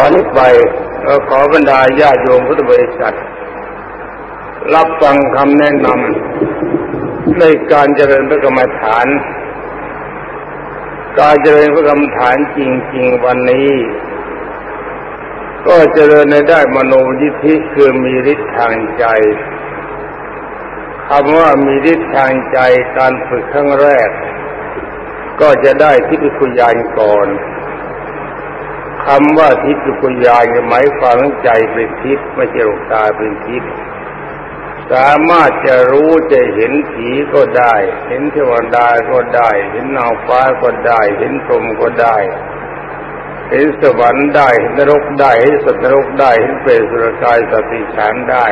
ตอนนี้ไปขอบรรดาญาโยมพุทธบริษัท รับฟังคำแนะนำในการเจริญพระกรรมฐาน การเจริญพระกรรมฐานจริง ๆ วันนี้ ก็เจริญในได้มโนยิธิคือมีฤทธิ์ทางใจคำว่ามีฤทธิ์ทางใจการฝึกครั้งแรก ก็จะได้ทิฏฐิคุยานก่อน คำว่าทิพย์กุญาหมายความใจเป็นทิพย์ไม่ใช่ลูกตาเป็นทิพย์สามารถจะรู้จะเห็นผีก็ได้ เห็นเทวดาก็ได้ เห็นนางฟ้าก็ได้ เห็นพรหมก็ได้ เห็นสวรรค์ได้เห็นนรกได้เห็นสัตว์นรกได้เห็นเปรตสุรกายสติฉานได้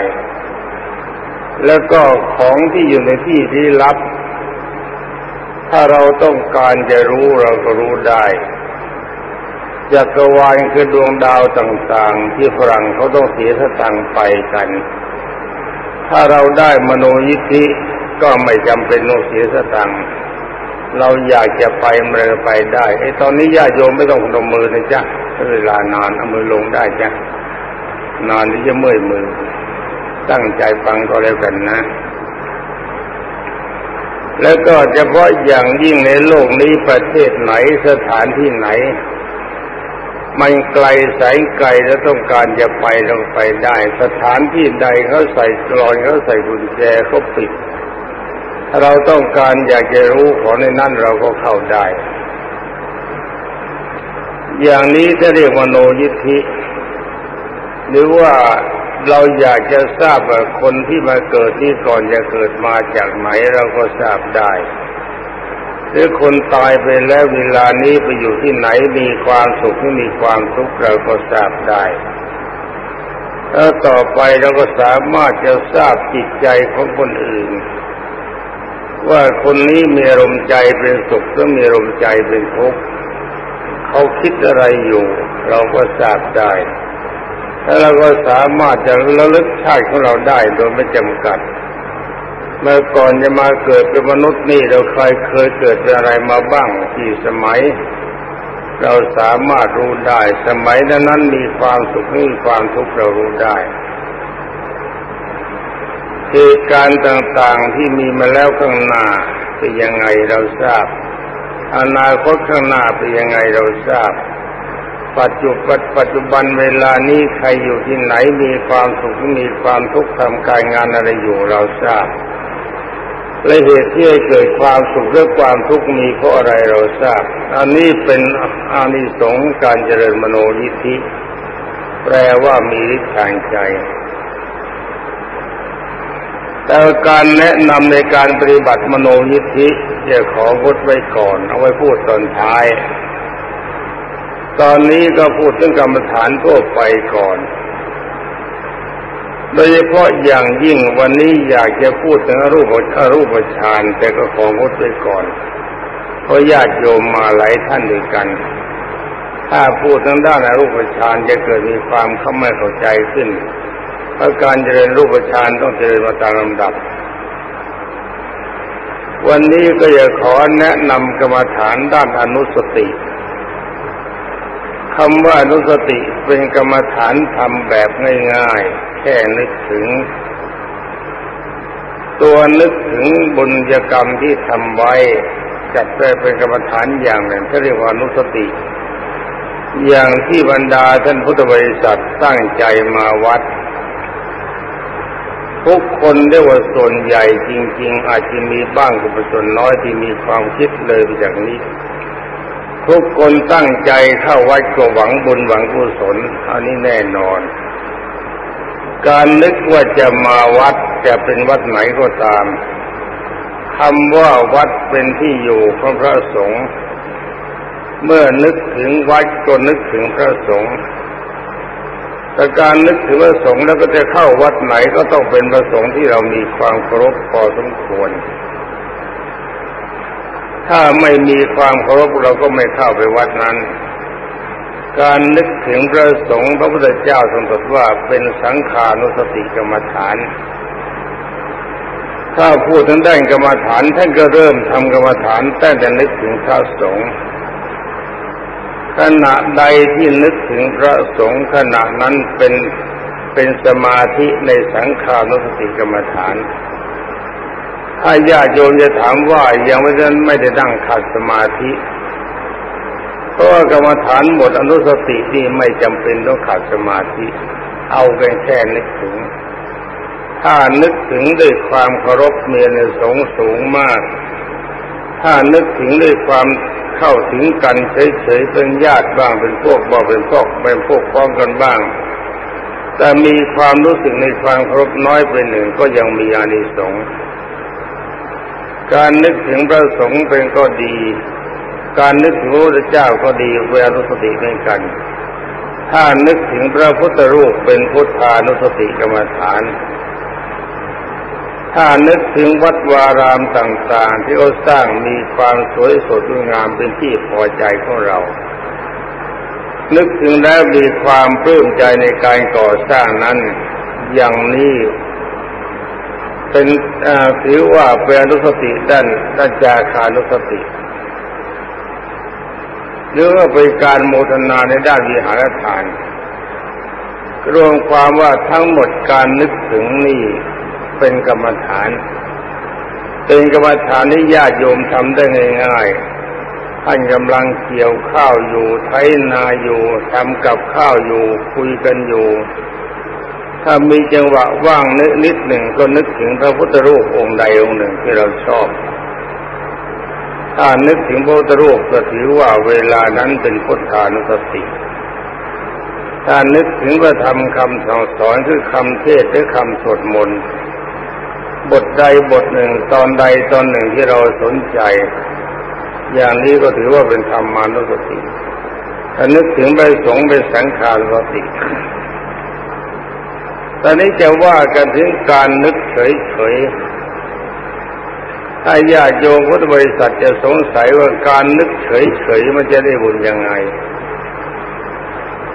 แล้วก็ของที่อยู่ในที่ที่ลับ ถ้าเราต้องการจะรู้เราก็รู้ได้ จักรวาลคือดวงดาวต่างๆ ที่ฝรั่งเขาต้องเสียสตังไปกัน ถ้าเราได้มโนยิทธิก็ไม่จำเป็นต้องเสียสตังเราอยากจะไปเมื่อไปได้ไอ้ตอนนี้ญาติโยมไม่ต้องพนมมือนะจ๊ะเวลานานเอามือลงได้จ้ะนานที่จะเมื่อยมือ ตั้งใจฟังก็แล้วกันนะ แล้วก็เฉพาะอย่างยิ่งในโลกนี้ประเทศไหนสถานที่ไหน มันไกลแสงไกลแล้วต้องการจะไปลงไปได้ สถานที่ใดเขาใส่กรอนเขาใส่กุญแจเขาปิด เราต้องการอยากจะรู้ของในนั้นเราก็เข้าได้ อย่างนี้จะเรียกว่าโนยิทธิหรือว่าเราอยากจะทราบว่าคนที่มาเกิดนี่ก่อนจะเกิดมาจากไหนเราก็ทราบได้ หรือคนตายไปแล้วเวลานี้ไปอยู่ที่ไหนมีความสุขหรือมีความทุกข์เราก็ทราบได้แล้วต่อไปเราก็สามารถจะทราบจิตใจของคนอื่น ว่าคนนี้มีอารมณ์ใจเป็นสุขหรือมีอารมณ์ใจเป็นทุกข์เขาคิดอะไรอยู่ เราก็ทราบได้แล้วเราก็สามารถจะระลึกชาติของเราได้โดยไม่จำกัด เมื่อก่อนจะมาเกิดเป็นมนุษย์นี่เราเคยเคยเกิดเป็นอะไรมาบ้างกี่สมัย เราสามารถรู้ได้สมัยนั้นมีความสุขมีความทุกข์เรารู้ได้เหตุการณ์ต่างๆที่มีมาแล้วข้างหน้าเป็นยังไงเราทราบ อนาคตข้างหน้าเป็นยังไงเราทราบ ปัจจุบันปัจจุบันเวลานี้ใครอยู่ที่ไหนมีความสุขมีความทุกข์ทำการงานอะไรอยู่เราทราบ และเหตุที่ให้เกิดความสุขหรือความทุกข์มีเพราะอะไรเราทราบ อันนี้เป็นอานิสงส์การเจริญมโนยิทธิ แปลว่ามีฤทธิ์ทางใจ แต่การแนะนำในการปฏิบัติมโนยิทธิจะของดไว้ก่อน เอาไว้พูดตอนท้าย ตอนนี้ก็พูดถึงกรรมฐานทั่วไปก่อน โดยเฉพาะอย่างยิ่งวันนี้อยากจะพูดถึงรูปอรูปฌานแต่ก็ของดไว้ก่อน เพราะญาติโยมมาหลายท่านด้วยกัน ถ้าพูดทางด้านอรูปฌานจะเกิดมีความเข้าไม่เข้าใจขึ้น เพราะการเจริญรูปฌานต้องเจริญมาตามลำดับ วันนี้ก็อยากขอแนะนำกรรมฐานด้านอนุสติคำว่าอนุสติเป็นกรรมฐานทำแบบง่ายๆ ค่นึกถึง ตัวนึกถึงบุญกรรมที่ทำไว้จัดไปเป็นกรรมฐานอย่างหนึ่งที่เรียกว่านุสติ อย่างที่บรรดาท่านพุทธบริษัทตั้งใจมาวัด ทุกคนได้ว่าส่วนใหญ่จริง ๆ อาจจะมีบ้างกับส่วนน้อยที่มีความคิดเลยอย่างนี้ทุกคนตั้งใจเข้าวัดก็หวังบุญหวังกุศลอันนี้แน่นอน การนึกว่าจะมาวัดจะเป็นวัดไหนก็ตามคำว่าวัดเป็นที่อยู่ของพระสงฆ์เมื่อนึกถึงวัดก็นึกถึงพระสงฆ์แต่การนึกถึงพระสงฆ์แล้วก็จะเข้าวัดไหนก็ต้องเป็นพระสงฆ์ที่เรามีความเคารพพอสมควร ถ้าไม่มีความเคารพเราก็ไม่เข้าไปวัดนั้น การนึกถึงพระสงฆ์พระพุทธเจ้าทรงตรัสว่าเป็นสังขานุสติกรรมฐาน ถ้าพูดถึงด้านกรรมฐานท่านก็เริ่มทำกรรมฐานตั้งแต่นึกถึงพระสงฆ์ขณะใดที่นึกถึงพระสงฆ์ขณะนั้นเป็นเป็นสมาธิในสังขานุสติกรรมฐาน ถ้าญาติโยมจะถามว่ายังไม่ได้ไม่ได้นั่งขัดสมาธิ เพราะกรรมฐานหมดอนุสตินี่ไม่จำเป็นต้องขัดสมาธิ เอากันแค่นึกถึง ถ้านึกถึงด้วยความเคารพเมียในสงสูงมาก ถ้านึกถึงด้วยความเข้าถึงกันเฉยๆเป็นญาติบ้างเป็นพวกบอกเป็นพวกเป็นพวกพ้องกันบ้าง แต่มีความรู้สึกในความเคารพน้อยเป็นหนึ่งก็ยังมีอานิสงส์การนึกถึงพระสงฆ์เป็นก็ดี การนึกถึงพระเจ้าก็ดีเวลานุสติเหมือนกัน ถ้านึกถึงพระพุทธรูปเป็นพุทธานุสติกรรมฐาน ถ้านึกถึงวัดวารามต่าง ๆ ที่เขาสร้างมีความสวยสดงามเป็นที่พอใจของเรา นึกถึงแล้วมีความปลื้มใจในการก่อสร้างนั้นอย่างนี้เป็นถือว่าเป็นอนุสติด้านด้านจาคานุสติ หรือว่าเป็นการโมทนาในด้านวิหารทาน รวมความว่าทั้งหมดการนึกถึงนี่เป็นกรรมฐาน เป็นกรรมฐานที่ญาติโยมทำได้ง่ายๆท่านกำลังเกี่ยวข้าวอยู่ไถนาอยู่ทำกับข้าวอยู่คุยกันอยู่ถ้ามีจังหวะว่างนิดนิดหนึ่งก็นึกถึงพระพุทธรูปองค์ใดองค์หนึ่งที่เราชอบ ถ้านึกถึงพระพุทธรูปก็ถือว่าเวลานั้นเป็นพุทธานุสติถ้านึกถึงพระธรรมคำสั่งสอนคือคำเทศหรือคำสวดมนต์บทใดบทหนึ่งตอนใดตอนหนึ่งที่เราสนใจ อย่างนี้ก็ถือว่าเป็นธรรมานุสติถ้านึกถึงใบสงเป็นสังขารสติตอนนี้จะว่ากันถึงการนึกเฉยๆ ถ้าญาติโยมพุทธบริษัทจะสงสัยว่าการนึกเฉยๆมันจะได้บุญยังไง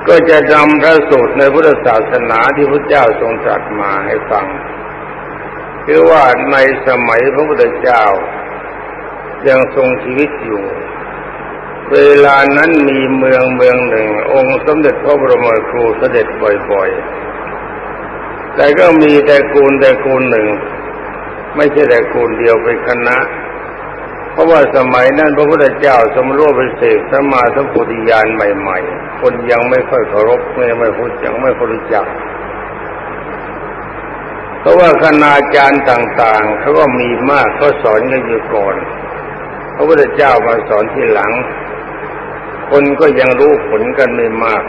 ก็จะนำพระสูตรในพุทธศาสนาที่พระเจ้าทรงตรัสมาให้ฟังคือว่าในสมัยพระพุทธเจ้า ยังทรงชีวิตอยู่ เวลานั้นมีเมืองเมืองหนึ่ง องค์สมเด็จพระบรมครูเสด็จบ่อยๆ แต่ก็มีแต่กูลแต่กูลหนึ่ง ไม่ใช่แต่กูลเดียวเป็นคณะ เพราะว่าสมัยนั้นพระพุทธเจ้าสมรู้เป็นเสกสมาสัมพุทธิญาณใหม่ ๆ คนยังไม่ค่อยเคารพไม่ไม่พูดยังไม่รู้จักเพราะว่าคณาจารย์ต่างๆเขาก็มีมากเขาสอนกันอยู่ก่อน พระพุทธเจ้ามาสอนทีหลัง คนก็ยังรู้ผลกันไม่มาก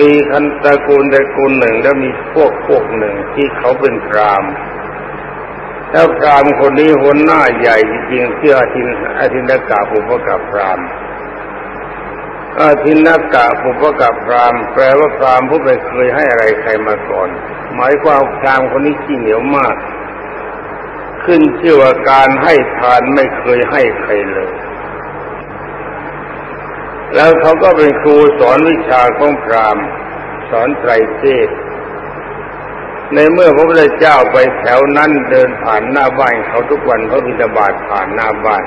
มีคันตระกูลตระกูลหนึ่งแล้วมีพวกพวกหนึ่งที่เขาเป็นพราม แล้วพรามคนนี้หัวหน้าใหญ่จริงเชื่ออาทินอาทินกาปุพกับพรามอาทินกะปุพกับพรามแปลว่าพรามผู้ไม่เคยให้อะไรใครมาก่อน หมายความพรามคนนี้ขี้เหนียวมาก ขึ้นชื่อว่าการให้ทานไม่เคยให้ใครเลย แล้วเขาก็เป็นครูสอนวิชาของพรามสอนไตรเทศ ในเมื่อพระพุทธเจ้าไปแถวนั้นเดินผ่านหน้าบ้านเขาทุกวันพระบิดาบาตผ่านหน้าบ้าน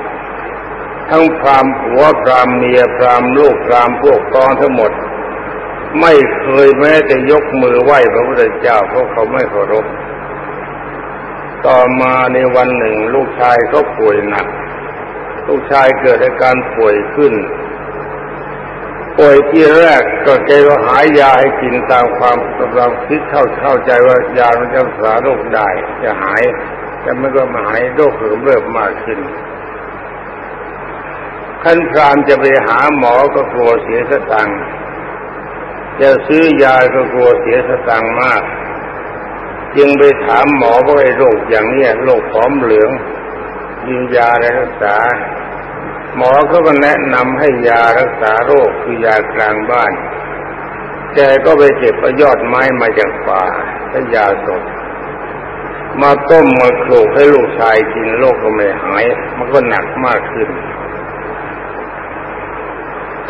ทั้งพรามผัวพรามเมียพรามลูกพรามพวกกองทั้งหมด ไม่เคยแม้แต่ยกมือไหว้พระพุทธเจ้าเพราะเขาไม่เคารพต่อมาในวันหนึ่ง ลูกชายเขาป่วยหนัก ลูกชายเกิดอาการป่วยขึ้น ป่วยที่แรกก็แกก็หายาให้กินตามความกำลังคิดเข้าเข้าใจว่ายามันจะรักษาโรคได้จะหาย แต่มันก็มาหายโรคเริ่มเริ่มมากขึ้นขั้นพรามจะไปหาหมอก็กลัวเสียสตังค์จะซื้อยาก็กลัวเสียสตังค์มาก จึงไปถามหมอว่าไอ้โรคอย่างนี้โรคผอมเหลืองยินยาอะไรรักษา หมอก็มาแนะนำให้ยารักษาโรคคือยากลางบ้าน แกก็ไปเก็บประยอดไม้มาจากป่าถ้ายาสด มาต้มมาโขลกให้ลูกชายกินโรคก็ไม่หาย มันก็หนักมากขึ้น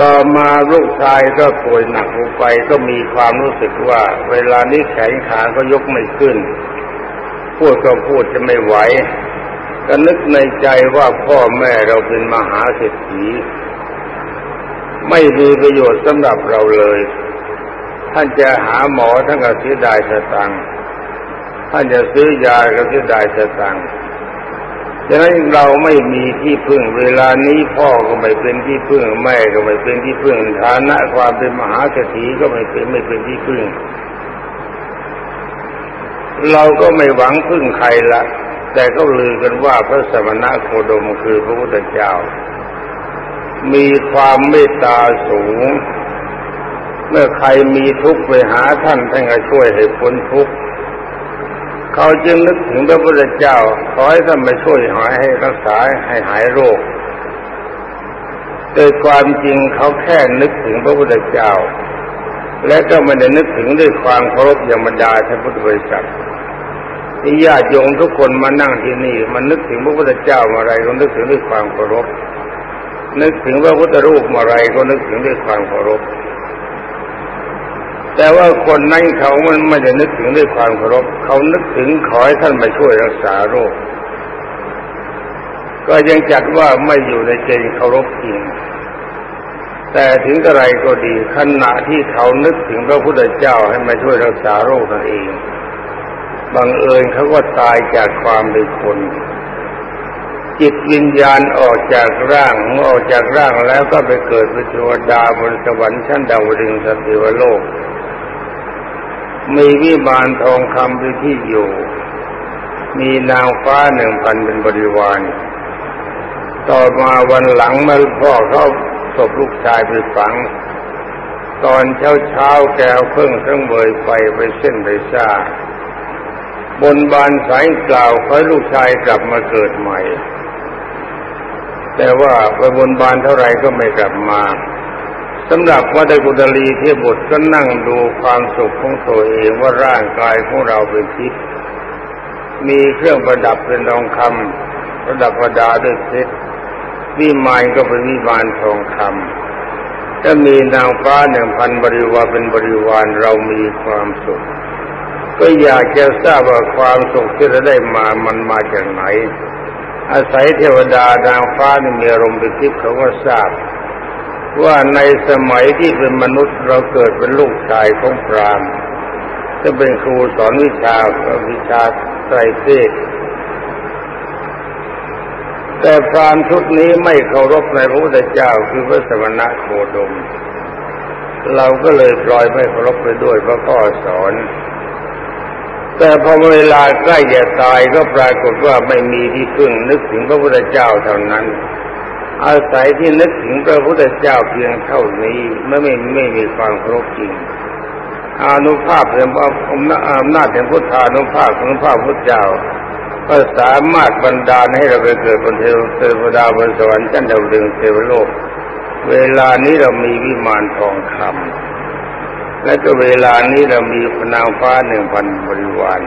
ต่อมาลูกชายก็ป่วยหนักลงไปก็มีความรู้สึกว่า เวลานี้แขนขาก็ยกไม่ขึ้น พูดก็พูดจะไม่ไหว ก็นึกในใจว่าพ่อแม่เราเป็นมหาเศรษฐีไม่มีประโยชน์สำหรับเราเลย ท่านจะหาหมอท่านก็เสียดายสตังท่านจะซื้อยาก็เสียดายสตังค์ฉะนั้นเราไม่มีที่พึ่งเวลานี้พ่อก็ไม่เป็นที่พึ่งแม่ก็ไม่เป็นที่พึ่งฐานะความเป็นมหาเศรษฐีก็ไม่เป็นไม่เป็นที่พึ่ง เราก็ไม่หวังพึ่งใครละ แต่ก็ลือกันว่าพระสมณะโคดมคือพระพุทธเจ้า มีความเมตตาสูง เมื่อใครมีทุกข์ไปหาท่านท่านก็ช่วยให้พ้นทุกข์เขาจึงนึกถึงพระพุทธเจ้าขอให้ท่านมาช่วยหายให้รักษาให้หายโรคโดยความจริงเขาแค่นึกถึงพระพุทธเจ้า และก็ไม่ได้นึกถึงด้วยความเคารพอย่างบรรดาท่านพุทธบริษัท ที่ญาติโยมทุกคนมานั่งที่นี่ มันนึกถึงพระพุทธเจ้าอะไรก็นึกถึงด้วยความเคารพ นึกถึงพระพุทธรูปอะไรก็นึกถึงด้วยความเคารพ แต่ว่าคนนั้นเขามันไม่ได้นึกถึงด้วยความเคารพ เขานึกถึงขอให้ท่านมาช่วยรักษาโรค ก็ยังจัดว่าไม่อยู่ในเกณฑ์เคารพจริงแต่ถึงอะไรก็ดีขณะที่เขานึกถึงพระพุทธเจ้าให้มาช่วยรักษาโรคนั่นเอง บังเอิญเขาก็ตายจากความเป็นคน จิตวิญญาณออกจากร่างเมื่อออกจากร่างแล้วก็ไปเกิดเป็นเทวดาบนสวรรค์ชั้นดาวดึงสติวโลก มีวิมานทองคำเป็นที่อยู่ มีนางฟ้าหนึ่งพันเป็นบริวาร ต่อมาวันหลังเมื่อพ่อเขาศพลูกชายไปฝังตอนเช้าเช้าแกวเพิ่งเครื่องเบยไปไปเส้นไปซ่า บนบานสายกล่าวขอลูกชายกลับมาเกิดใหม่ แต่ว่าไปบนบานเท่าไรก็ไม่กลับมาสำหรับวัดกุฎลีเทพบุตรก็นั่งดูความสุขของตัวเองว่าร่างกายของเราเป็นทิพย์มีเครื่องประดับเป็นทองคำประดับประดาด้วยเพชรวิมานก็เป็นวิมานทองคำถ้ามีนางฟ้าหนึ่งพันบริวารเป็นบริวารเรามีความสุข ก็อยากจะทราบว่าความสุขที่เราได้มามันมาจากไหน อาศัยเทวดานางฟ้านี่มีอารมณ์เป็นทิพย์เขาก็ทราบ ว่าในสมัยที่เป็นมนุษย์เราเกิดเป็นลูกชายของพรามจะเป็นครูสอนวิชาวิชาไตรเทศแต่พรามชุดนี้ไม่เคารพในพระพุทธเจ้าคือพระสมณะโคดม เราก็เลยปล่อยไม่เคารพไปด้วยพระพ่อสอน แต่พอเวลาใกล้จะตายก็ปรากฏว่าไม่มีที่พึ่งนึกถึงพระพุทธเจ้าเท่านั้น อาศัยที่นึกถึงพระพุทธเจ้าเพียงเท่านี้ไม่ไม่ไม่มีความครบจริงอนุภาพเป็นว่าอำนาจแห่งพุทธานุภาพของพระพุทธเจ้าก็สามารถบรรดาให้เราไปเกิดบนเทวเทวดาบนสวรรค์ชั้นดาวดึงเทวโลก เวลานี้เรามีวิมานทองคำ และก็เวลานี้เรามีพนางฟ้าหนึ่งพันบริวาร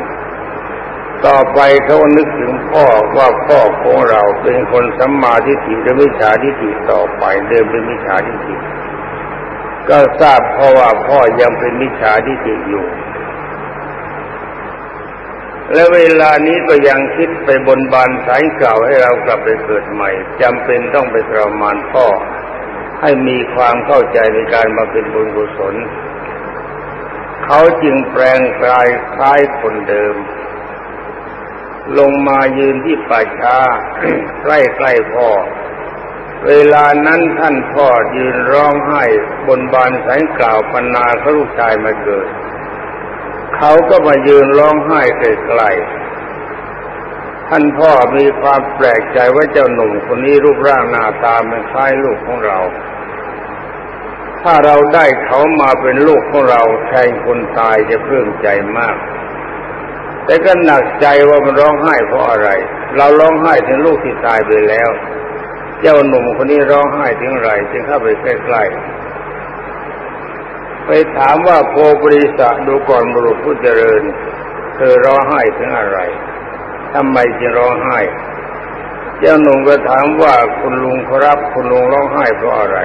ต่อไปเขานึกถึงพ่อว่าพ่อของเราเป็นคนสัมมาทิฏฐิและมิจฉาทิฏฐิต่อไปเดิมเป็นมิจฉาทิฏฐิก็ทราบเพราะว่าพ่อยังเป็นมิจฉาทิฏฐิอยู่ และเวลานี้ก็ยังคิดไปบนบานสายเก่าให้เรากลับไปเกิดใหม่จำเป็นต้องไปทรมานพ่อให้มีความเข้าใจในการมาเป็นบุญกุศล เขาจึงแปลงกายคล้ายคนเดิม ลงมายืนที่ป่าช้าใกล้ใกล้พ่อ เวลานั้นท่านพ่อยืนร้องไห้บนบานสายกล่าวปนาเขาลูกชายมาเกิด เขาก็มายืนร้องไห้ใกล้ๆท่านพ่อมีความแปลกใจว่าเจ้าหนุ่มคนนี้รูปร่างหน้าตามันคล้ายลูกของเรา ถ้าเราได้เขามาเป็นลูกของเราแทนคนตายจะเพิ่มใจมาก แต่ก็หนักใจว่ามันร้องไห้เพราะอะไร เราร้องไห้ถึงลูกที่ตายไปแล้ว เจ้าหนุ่มคนนี้ร้องไห้ถึงไรจึงเข้าไปใกล้ๆไปถามว่าโพบริษะดูก่อนบุรุษผู้เจริญ เธอร้องไห้ถึงอะไรทำไมจึงร้องไห้เจ้าหนุ่มก็ถามว่าคุณลุงครับคุณลุงร้องไห้เพราะอะไร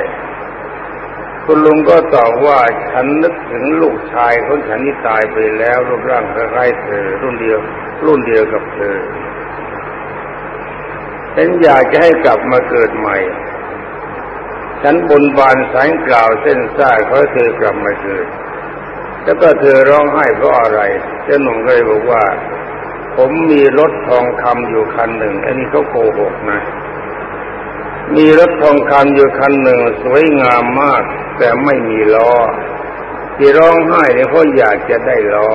คุณลุงก็ตอบว่าฉันนึกถึงลูกชายของฉันที่ตายไปแล้วรูปร่างคล้ายเธอ รุ่นเดียว รุ่นเดียวกับเธอฉันอยากจะให้กลับมาเกิดใหม่ ฉันบนบานสายกล่าวเส้นซ่าขอเธอกลับมาเกิดแล้วก็เธอร้องไห้เพราะอะไรเจ้าหนุ่มก็เลยบอกว่า ผมมีรถทองคำอยู่คันหนึ่ง อันนี้เขาโกหกนะ มีรถทองคำอยู่คันหนึ่งสวยงามมาก แต่ไม่มีล้อ ที่ร้องไห้เนี่ยเพราะอยากจะได้ล้อ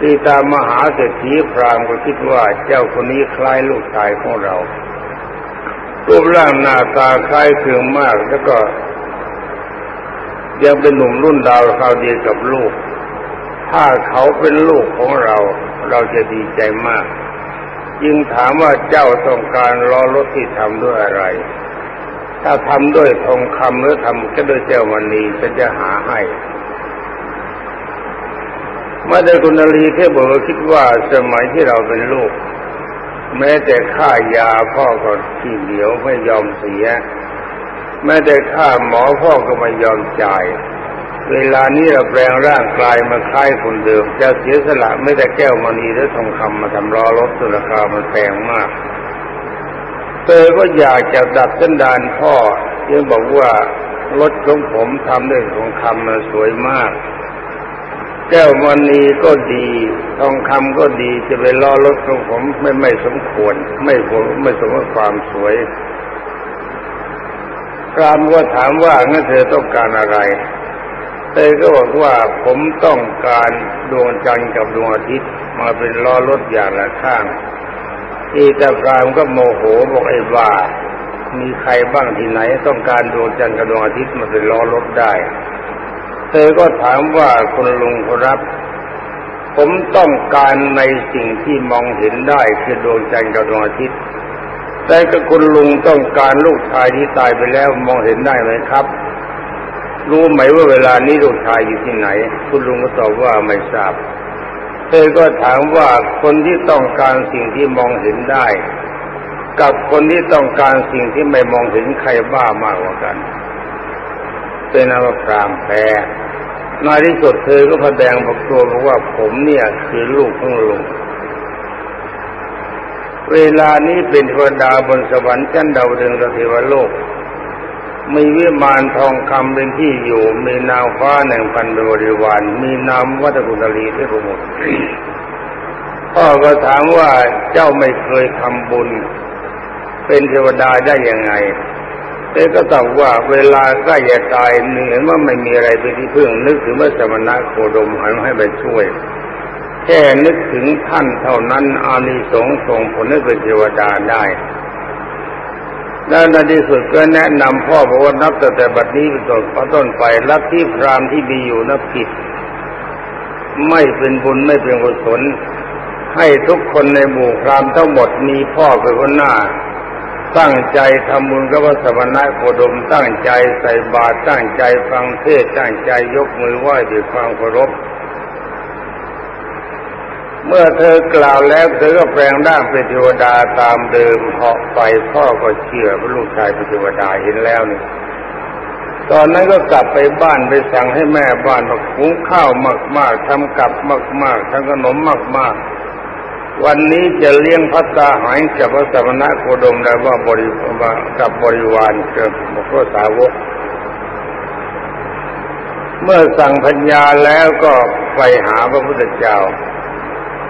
ที่ตามมหาเศรษฐีพรามก็คิดว่าเจ้าคนนี้คล้ายลูกชายของเรารูปร่างหน้าตาคล้ายคลึงมาก แล้วก็ ยังเป็นหนุ่มรุ่นดาวคราวเดียวกับลูก ถ้าเขาเป็นลูกของเรา เราจะดีใจมาก จึงถามว่าเจ้าต้องการล้อรถที่ทำด้วยอะไร ถ้าทำด้วยทองคำหรือทำก็ด้วยเจ้ามันนีจะจะหาให้มื่ได้คุณนลีเทพบอกว่าคิดว่าสมัยที่เราเป็นลูก แม้แต่ค่ายาพ่อก็ที่เหนียวไม่ยอมเสีย แม้แต่ค่าหมอพ่อก็ไม่ยอมจ่าย เวลานี้เราแปลงร่างกายมาคล้ายคนเดิม จะเสียสละไม่แต่แก้วมณีและทองคำมาทำรอรถสุราคามันแพงมากเธอก็อยากจะดับสันดานพ่อยังบอกว่ารถของผมทำด้วยทองคำมันสวยมาก แก้วมณีก็ดี ทองคำก็ดีจะไปล้อรถของผมไม่ไม่สมควร ไม่มไม่สมกับความสวยพรามก็ถามว่างั้นเธอต้องการอะไร เธอก็บอกว่าผมต้องการดวงจันทร์กับดวงอาทิตย์มาเป็นล้อรถอย่างละข้างอีตาพรามก็โมโหบอกไอ้ว่ามีใครบ้างที่ไหน ต้องการดวงจันทร์กับดวงอาทิตย์มาเป็นล้อรถได้ เธอก็ถามว่าคุณลุงครับ ผมต้องการในสิ่งที่มองเห็นได้คือดวงจันทร์กับดวงอาทิตย์แต่ก็คุณลุงต้องการลูกชายที่ตายไปแล้วมองเห็นได้ไหมครับ รู้ไหมว่าเวลานี้ลูกชายอยู่ที่ไหน คุณลุงก็ตอบว่าไม่ทราบ เธอก็ถามว่าคนที่ต้องการสิ่งที่มองเห็นได้ กับคนที่ต้องการสิ่งที่ไม่มองเห็นใครบ้ามากกว่ากันเป็นอวรามแพ้ในที่สุดเธอก็แสดงบอกตัวบอกว่าผมเนี่ยคือลูกของลุงเวลานี้เป็นเทวดาบนสวรรค์ชั้นดาวดึงสเทวโลก มีวิมานทองคำเป็นที่อยู่ มีนางฟ้าหนึ่งพันบริวาร มีนามวัตถุตลีที่ประมุขพ่อก็ถามว่าเจ้าไม่เคยทำบุญ เป็นเทวดาได้ยังไงเต้ก็ตอบว่าเวลาใกล้จะตายเห็นว่าไม่มีอะไรเป็นที่พึ่งนึกถึงว่าสมณะโคดมหันให้ไปช่วย แค่นึกถึงท่านเท่านั้นอานิสงส์ส่งผลให้เป็นเทวดาได้ แล้วในที่สุดก็แนะนำพ่อบอกว่านับแต่บัดนี้เป็นต้นต้นไปลัทธิพราหมณ์ที่มีอยู่นับผิด ไม่เป็นบุญไม่เป็นกุศลให้ทุกคนในหมู่พราหมณ์ทั้งหมดมีพ่อเป็นคนหน้า ตั้งใจทำบุญกับพระสมณะโคดมตั้งใจใส่บาตรตั้งใจฟังเทศตั้งใจยกมือไหว้ด้วยความเคารพ เมื่อเธอกล่าวแล้วเธอก็แปลงร่างเป็นเทวดาตามเดิมเหาะไปพ่อก็เชื่อว่าลูกชายเป็นเทวดาเห็นแล้วนี่ตอนนั้นก็กลับไปบ้านไปสั่งให้แม่บ้านมาหุงข้าวมากๆทำกับมากๆทำขนมมากๆ วันนี้จะเลี้ยงพัตตาหายกับพระสมณะโคดมแล้ว่าบริวากับบริวารกับพระสาวก เมื่อสั่งพัญญาแล้วก็ไปหาพระพุทธเจ้า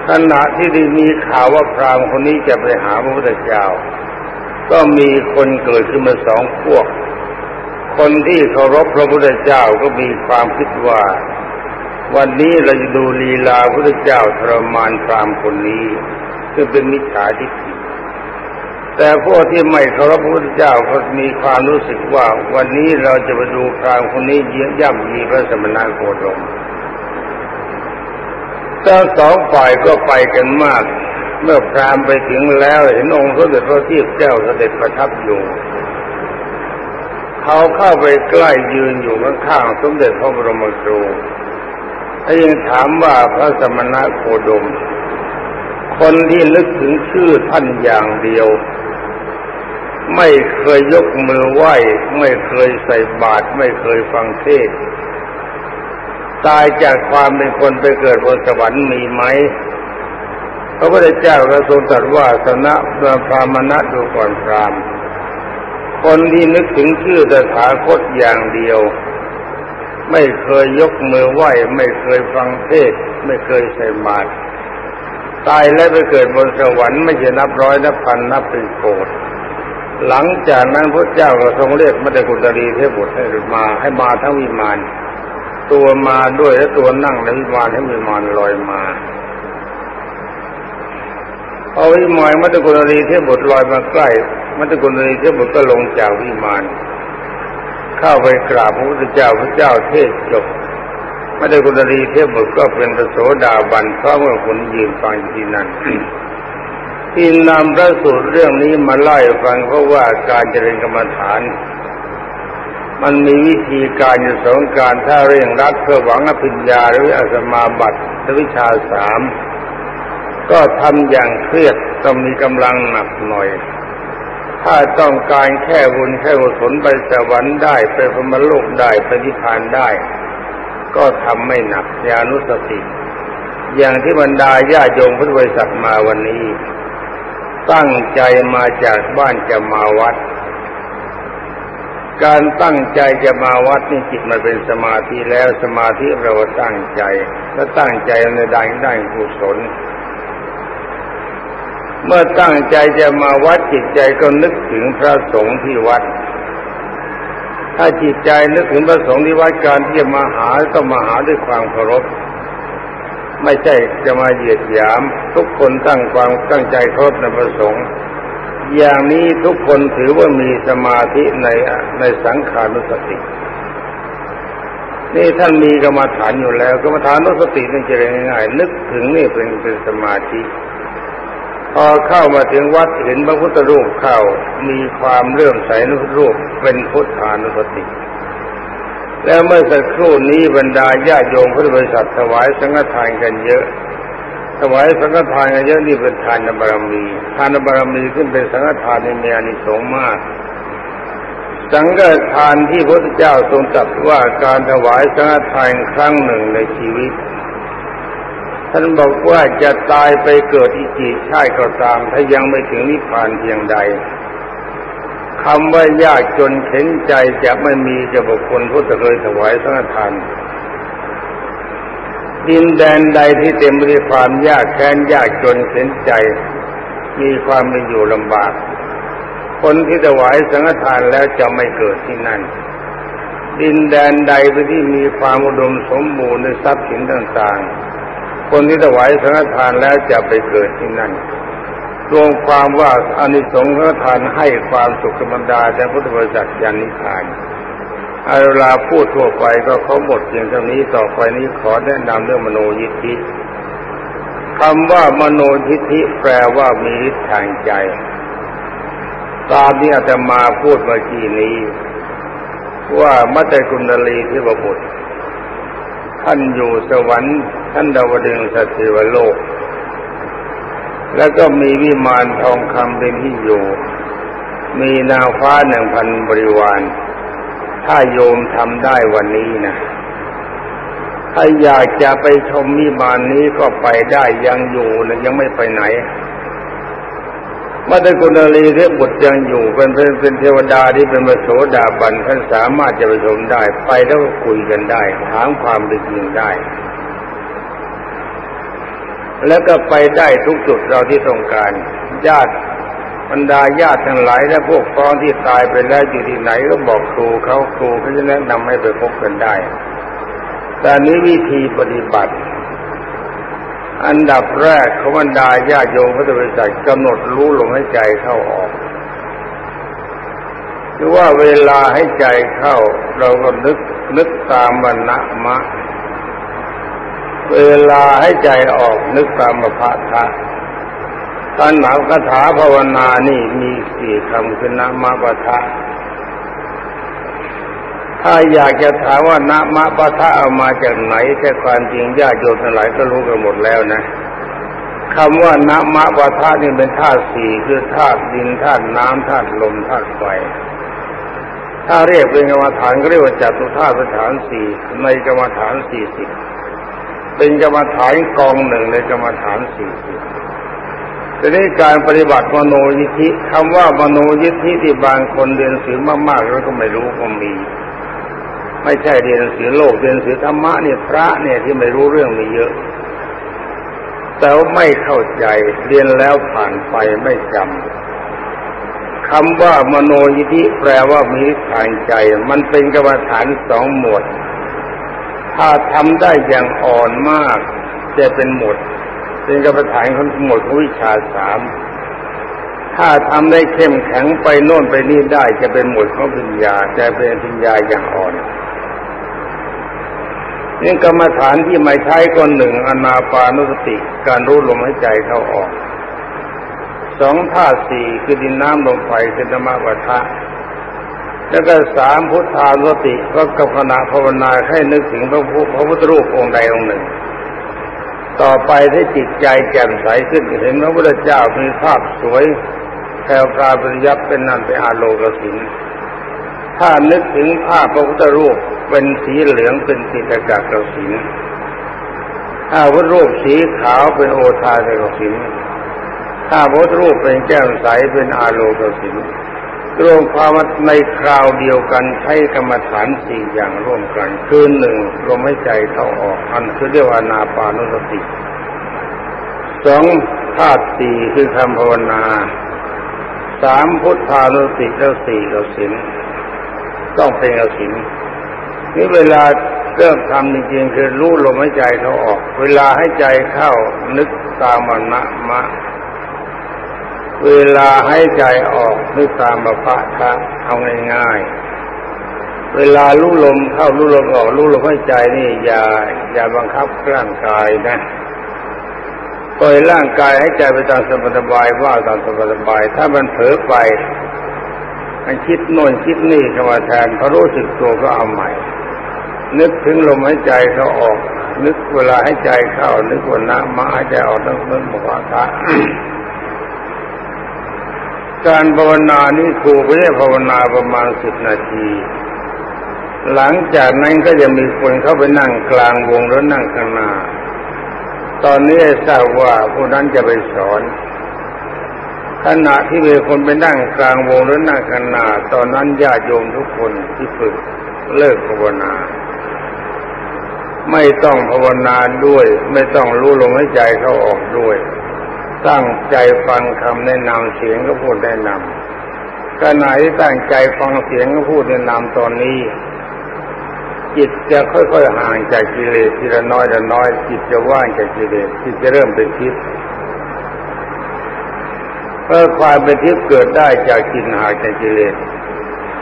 ขณะที่ได้มีข่าวว่าพราหมณ์คนนี้จะไปหาพระพุทธเจ้า ก็มีคนเกิดขึ้นมาสองพวก คนที่เคารพพระพุทธเจ้าก็มีความคิดว่า วันนี้เราจะดูลีลาพระพุทธเจ้าทรมานพราหมณ์คนนี้ซึ่งเป็นมิจฉาทิฏฐิแต่พวกที่ไม่เคารพพระพุทธเจ้าก็มีความรู้สึกว่า วันนี้เราจะไปดูพราหมณ์คนนี้เยี่ยมย่ำยีพระสมณโคดม ทั้งสองฝ่ายก็ไปกันมาก เมื่อพรามไปถึงแล้วเห็นองค์สมเด็จพระทีพเจ้าเสด็จประทับอยู่ เขาเข้าไปใกล้ยืนอยู่ข้างๆสมเด็จพระบรมครูถ้ายังถามว่าพระสมณะโคดม คนที่นึกถึงชื่อท่านอย่างเดียว ไม่เคยยกมือไหว้ ไม่เคยใส่บาตรไม่เคยฟังเทศ ตายจากความเป็นคนไปเกิดบนสวรรค์มีไหมพระพุทธเจ้ากระทรงตรัสว่าสนะพระมณะดูก่อนพรามคนที่นึกถึงชื่อตถาคตอย่างเดียว ไม่เคยยกมือไหว้ไม่เคยฟังเทศ ไม่เคยใส่บาตรตายแล้วไปเกิดบนสวรรค์ไม่ใช่นับร้อยนับพันนับเป็นโกดหลังจากนั้นพระเจ้าก็ทรงเรียกมัตตกุณรีเทพบุตรให้มาให้มาทั้งวิมาน ตัวมาด้วยและตัวนั่งในวิมานให้วิมานลอยมาเอาวิมานมัตตกุณรีเทพบุตรลอยมาใกล้มัตตกุณรีเทพบุตรก็ลงจากวิมานเข้าไปกราบพระพุทธเจ้าพระเจ้าเทศจบมัตตกุณรีเทพบุตรก็เป็นพระโสดาบันเพราะเมื่อคนยืนฟังที่นั่นที่นำพระสูตรเรื่องนี้มาไล่ฟังเพราะว่าการเจริญกรรมฐาน มันมีวิธีการอยู่สองการถ้าเร่งรัดเพื่อหวังอภิญญาหรืออสมาบัติวิชาสามก็ทำอย่างเครียดต้องมีกำลังหนักหน่อย ถ้าต้องการแค่บุญแค่กุศลไปสวรรค์ได้ไปพรมโลกได้ไปนิพพานได้ ก็ทำไม่หนักยานุสติ อย่างที่บรรดาญาโยมพุทธบริษัทมาวันนี้ ตั้งใจมาจากบ้านจะมาวัด การตั้งใจจะมาวัดนี่จิตมันเป็นสมาธิแล้วสมาธิเราตั้งใจ และตั้งใจในด้านด้านกุศล เมื่อตั้งใจจะมาวัดจิตใจก็นึกถึงพระสงฆ์ที่วัด ถ้าจิตใจนึกถึงพระสงฆ์ที่วัดการที่จะมาหาก็มาหาด้วยความเคารพไม่ใช่จะมาเหยียดหยาม ทุกคนตั้งความตั้งใจครบในประสงค์ อย่างนี้ทุกคนถือว่ามีสมาธิในในสังขานุสตินี่ท่านมีกรรมฐานอยู่แล้วกรรมฐานุสตินี่จะเรียนง่ายๆนึกถึงนี่เป็นเป็นสมาธิ พอเข้ามาถึงวัดเห็นพระพุทธรูปเข้ามีความเลื่อมใสนุรูปเป็นพุทธานุสติ แล้วเมื่อสักครู่นี้บรรดาญาโยมพุทธบริษัทถวายสังฆทานกันเยอะ ถวายสังฆทานกันเยอะนี่เป็นทานบารมีทานบารมีขึ้นเป็นสังฆทานในมีอานิสงส์มาก สังฆทานที่พระเจ้าทรงตรัสว่าการถวายสังฆทานครั้งหนึ่งในชีวิต ท่านบอกว่าจะตายไปเกิดอีกกี่ชาติก็ตาม ถ้ายังไม่ถึงนิพพานเพียงใดคำว่ายากจนเข็นใจจะไม่มีจะบุคคลผู้จะเคยถวายสังฆทาน ดินแดนใดที่เต็มไปด้วยความยากแค้นยากจนเข็นใจ มีความเป็นอยู่ลำบาก คนที่ถวายสังฆทานแล้วจะไม่เกิดที่นั่น ดินแดนใดไปที่มีความอุดมสมบูรณ์ในทรัพย์สินต่างๆ คนที่ถวายสังฆทานแล้วจะไปเกิดที่นั่นรวมความว่าอานิสงส์พระทานให้ความสุขบรรดาแต่พุทธบริษัทยานิพาน อาเวลาพูดทั่วไปก็เขาหมดเพียงเท่านี้ต่อไปนี้ขอแนะนำเรื่องมโนยิทธิคำว่ามโนยิทธิแปลว่ามีฤทธิ์ทางใจ ตามที่อาตมาพูดเมื่อกี้นี้ ว่ามัตตกุณลีที่บบุตร ท่านอยู่สวรรค์ท่านดาวดึงสถิวโลก แล้วก็มีวิมานทองคำเป็นที่อยู่ มีนางฟ้าหนึ่งพันบริวาร ถ้าโยมทำได้วันนี้นะถ้าอยากจะไปชมวิมานนี้ก็ไปได้ยังอยู่นะยังไม่ไปไหนมาตกุณลีเทพบุตรยังอยู่เป็นเป็นเป็นเทวดาที่เป็นมโสดาบันท่านสามารถจะไปชมได้ ไปแล้วก็คุยกันได้ ถามความเป็นจริงได้ แล้วก็ไปได้ทุกจุดเราที่ต้องการ ญาติ รรดาญาติทั้งหลายและพวกพ้องที่ตายไปแล้วอยู่ที่ไหนก็บอกครูเขาครูเขาจะแนะนำให้ไปพบกันได้แต่นี้วิธีปฏิบัติ อันดับแรกเขาบรรดาญาโยมพระบริษัทกำหนดรู้ลมให้ใจเข้าออกหรือว่าเวลาให้ใจเข้า เราก็นึกนึกตามบรรณะมะ เวลาให้ใจออกนึกตามพระทะ การหนังคาถาภาวนานี่มีสี่คำคือนะมะปะทะ ถ้าอยากจะถามว่านะมะปะทะเอามาจากไหน แต่ความจริงญาติโยมทั้งหลายก็รู้กันหมดแล้วนะคำว่านะมะปะทะนี่เป็นธาตุสี่คือธาตุดินธาตุน้ำธาตุลมธาตุไฟถ้าเรียกเป็นกรรมฐานก็เรียกว่าจัตุธาตุฐานสี่ในกรรมฐานสี่สิบเป็นกรรมฐานกองหนึ่งในกรรมฐานสี่สิบ แต่ในการปฏิบัติมโนยิทธิคำว่ามโนยิทธิที่บางคนเรียนสือมากๆแล้วก็ไม่รู้ก็มี ไม่ใช่เรียนสือโลกเรียนสือธรรมะเนี่ยพระเนี่ยที่ไม่รู้เรื่องมีเยอะ แต่ไม่เข้าใจเรียนแล้วผ่านไปไม่จำคำว่ามโนยิทธิแปลว่ามีทางใจ มันเป็นกรรมฐานสองหมวด ถ้าทำได้อย่างอ่อนมากจะเป็นหมวด เป็นกรรมฐานของหมดของวิชาสามถ้าทำได้เข้มแข็งไปโน่นไปนี่ได้จะเป็นหมดของปัญญาจะเป็นปัญญาอย่างอ่อนนี่กรรมฐานที่ไม่ใช้ก็หนึ่งอนาปานุสติ การรู้ลมหายใจเข้าออกสองธาตุสี่คือดินน้ำลมไฟคือธรรมวัฏฏะแล้วก็สามพุทธานุสติก็กับขณะภาวนาให้นึกถึงพระพระพุทธรูปองค์ใดองค์หนึ่ง ต่อไปถ้าจิตใจแจ่มใสขึ้นเห็นพระพุทธเจ้ามีภาพสวยแถวกาปริยับเป็นนันเป็นอาโลกสินถ้านึกถึงภาพพระพุทธรูปเป็นสีเหลืองเป็นจิตกะกสินถ้าพระรูปสีขาวเป็นโอทาเกสินถ้าพระรูปเป็นแก้วใสเป็นอาโลกสิน รวมความในคราวเดียวกันใช้กรรมฐานสี่อย่างร่วมกัน คือหนึ่งลมหายใจเข้าออกอันคือเรียกว่านาปานุสติสองธาตุสี่คือคำภาวนาสามพุทธานุสติแล้วสี่เราสินต้องเป็นเราสินนี่เวลาเริ่มทำจริงๆคือรู้ลมหายใจเขาออก เวลาให้ใจเข้านึกตามมณะมะ เวลาให้ใจออกนึกตามมาพะทะเอาง่ายๆ เวลารู้ลมเข้ารู้ลมออกรู้ลมหายใจนี่อย่าอย่าบังคับร่างกายนะปล่อยร่างกายให้ใจไปตามสบายว่าตามสบาย ถ้ามันเผลอไป มันคิดโน่นคิดนี่เข้ามาแทนพอรู้สึกตัวก็เอาใหม่ นึกถึงลมหายใจเขาออก นึกเวลาให้ใจเข้า นึกว่านะมาหายใจออกนึกนึกบอกว่าตะ การภาวนานี่ครูก็ได้ภาวนาประมาณสิบนาที หลังจากนั้นก็จะมีคนเข้าไปนั่งกลางวงแล้วนั่งข้างหน้า ตอนนี้ทราบว่าผู้นั้นจะไปสอนขณะที่มีคนไปนั่งกลางวงแล้วนั่งข้างหน้า ตอนนั้นญาติโยมทุกคนที่ฝึกเลิกภาวนา ไม่ต้องภาวนาด้วย ไม่ต้องรู้ลมหายใจเข้าออกด้วย ตั้งใจฟังคำแนะนำเสียงก็พูดแนะนำขณะที่ตั้งใจฟังเสียงก็พูดแนะนำตอนนี้ จิตจะค่อยๆห่างจากกิเลสทีละน้อยละน้อย จิตจะว่างจากกิเลสจิตจะเริ่มเป็นทิพย์เมื่อความเป็นทิพย์เกิดได้จากจิตห่างจากกิเลส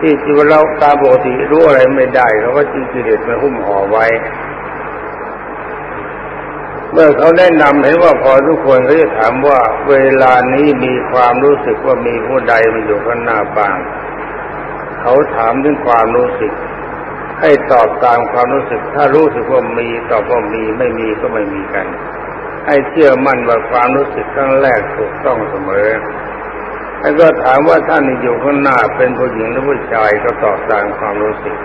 ที่จิตเราตาปกติรู้อะไรไม่ได้เพราะว่าจิตกิเลสมันหุ้มห่อไว้ เมื่อเขาแนะนำเห็นว่าพอทุกคนเขาจะถามว่า เวลานี้มีความรู้สึกว่ามีผู้ใดมาอยู่ข้างหน้าบ้างเขาถามถึงความรู้สึก ให้ตอบตามความรู้สึก ถ้ารู้สึกว่ามีตอบว่ามีไม่มีก็ไม่มีกัน ให้เชื่อมั่นว่าความรู้สึกครั้งแรกถูกต้องเสมอแล้วก็ถามว่าท่านอยู่ข้างหน้าเป็นผู้หญิงหรือผู้ชายก็ตอบตามความรู้สึก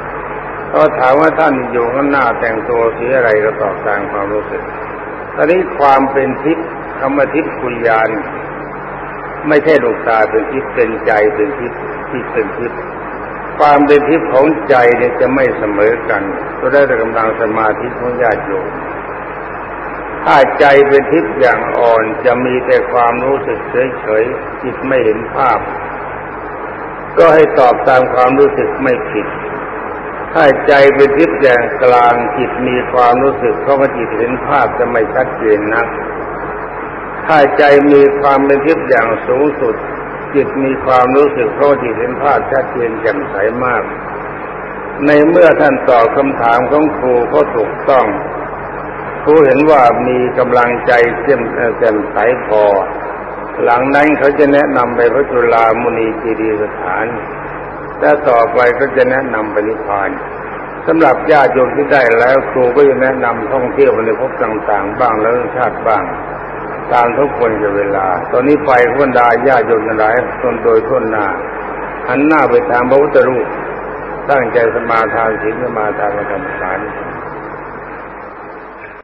เขาถามว่าท่านอยู่ข้างหน้าแต่งตัวสีอะไรก็ตอบตามความรู้สึก ตอนนี้ความเป็นทิพย์คำว่าทิพย์คุยานไม่ใช่ลูกตาเป็นทิพย์เป็นใจเป็นทิพย์ที่เป็นทิพย์ความเป็นทิพย์ของใจเนี่ยจะไม่เสมอกันก็ได้แต่กำลังสมาธิของญาติโยมถ้าใจเป็นทิพย์อย่างอ่อนจะมีแต่ความรู้สึกเฉยๆจิตไม่เห็นภาพ ก็ให้ตอบตามความรู้สึกไม่ผิด ถ้าใจเป็นทิพย์อย่างกลางจิตมีความรู้สึกเพราะว่าจิตเห็นภาพจะไม่ชัดเจนนัก ถ้าใจมีความเป็นทิพย์อย่างสูงสุด จิตมีความรู้สึกเพราะจิตเห็นภาพชัดเจนแจ่มใสมาก ในเมื่อท่านตอบคำถามของครูก็ถูกต้องครูเห็นว่ามีกำลังใจเจ่มแจ่มใสพอ หลังนั้นเขาจะแนะนำไปพระจุลามุนีจีดีสถาน และต่อไปก็จะแนะนำไปนิพพานสำหรับญาติโยมที่ได้แล้วครูก็จะแนะนำท่องเที่ยวไปในภพต่างๆ บ้างแล้วชาติบ้าง ตามทุกคนจะเวลา ตอนนี้ไปคนดาญาติโยมหลายตนโดยทุนหน้าหันหน้าไปทางพระพุทธรูปตั้งใจสมาทานศีลสมาทานกรรมฐาน